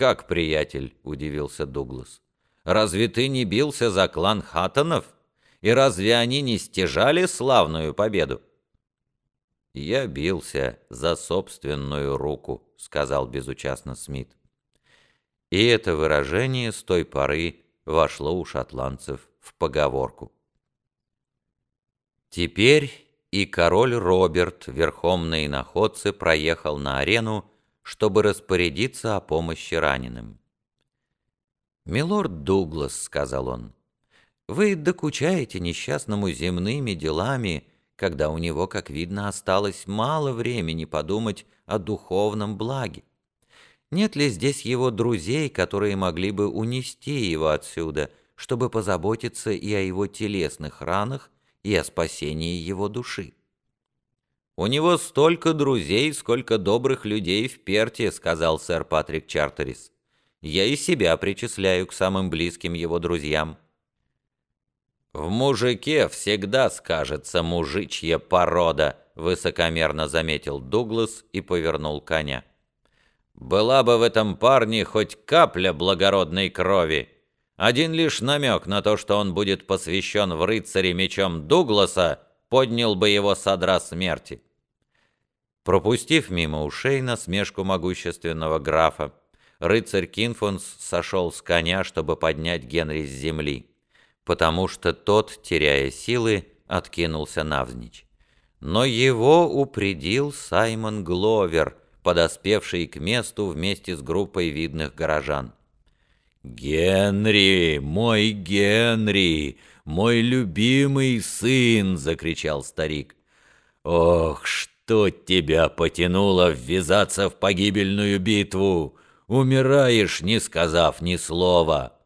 «Как, приятель?» — удивился Дуглас. «Разве ты не бился за клан Хаттонов? И разве они не стяжали славную победу?» «Я бился за собственную руку», — сказал безучастно Смит. И это выражение с той поры вошло у шотландцев в поговорку. Теперь и король Роберт верхом на иноходце проехал на арену, чтобы распорядиться о помощи раненым. «Милорд Дуглас», — сказал он, — «вы докучаете несчастному земными делами, когда у него, как видно, осталось мало времени подумать о духовном благе. Нет ли здесь его друзей, которые могли бы унести его отсюда, чтобы позаботиться и о его телесных ранах, и о спасении его души?» «У него столько друзей, сколько добрых людей в Перте», — сказал сэр Патрик Чартерис. «Я и себя причисляю к самым близким его друзьям». «В мужике всегда скажется мужичья порода», — высокомерно заметил Дуглас и повернул коня. «Была бы в этом парне хоть капля благородной крови. Один лишь намек на то, что он будет посвящен в рыцаре мечом Дугласа, поднял бы его с одра смерти». Пропустив мимо ушей насмешку могущественного графа, рыцарь Кинфонс сошел с коня, чтобы поднять Генри с земли, потому что тот, теряя силы, откинулся навзничь. Но его упредил Саймон Гловер, подоспевший к месту вместе с группой видных горожан. «Генри, мой Генри, мой любимый сын!» — закричал старик. «Ох, что!» Что тебя потянуло ввязаться в погибельную битву? Умираешь, не сказав ни слова».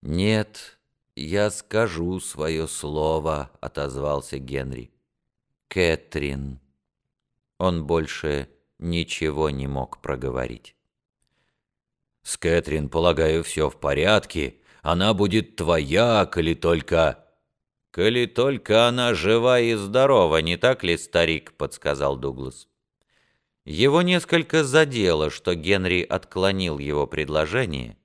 «Нет, я скажу свое слово», — отозвался Генри. «Кэтрин». Он больше ничего не мог проговорить. «С Кэтрин, полагаю, все в порядке. Она будет твоя, коли только...» «Коли только она жива и здорова, не так ли, старик?» — подсказал Дуглас. Его несколько задело, что Генри отклонил его предложение,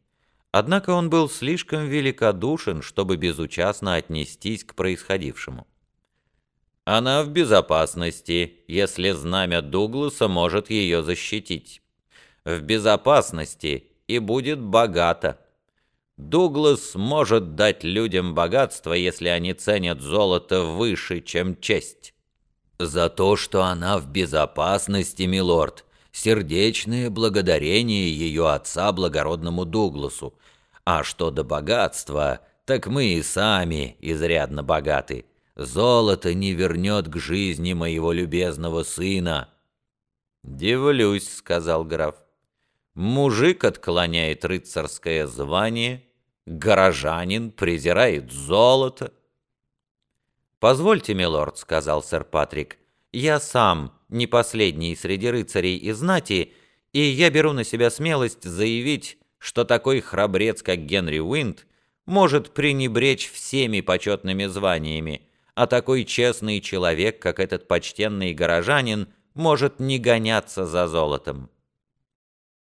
однако он был слишком великодушен, чтобы безучастно отнестись к происходившему. «Она в безопасности, если знамя Дугласа может ее защитить. В безопасности и будет богата». Дуглас может дать людям богатство, если они ценят золото выше, чем честь. За то, что она в безопасности, милорд, сердечное благодарение ее отца благородному Дугласу. А что до богатства, так мы и сами изрядно богаты. Золото не вернет к жизни моего любезного сына». «Дивлюсь», — сказал граф. «Мужик отклоняет рыцарское звание, горожанин презирает золото. «Позвольте, милорд», — сказал сэр Патрик, — «я сам не последний среди рыцарей и знати, и я беру на себя смелость заявить, что такой храбрец, как Генри Уинд, может пренебречь всеми почетными званиями, а такой честный человек, как этот почтенный горожанин, может не гоняться за золотом.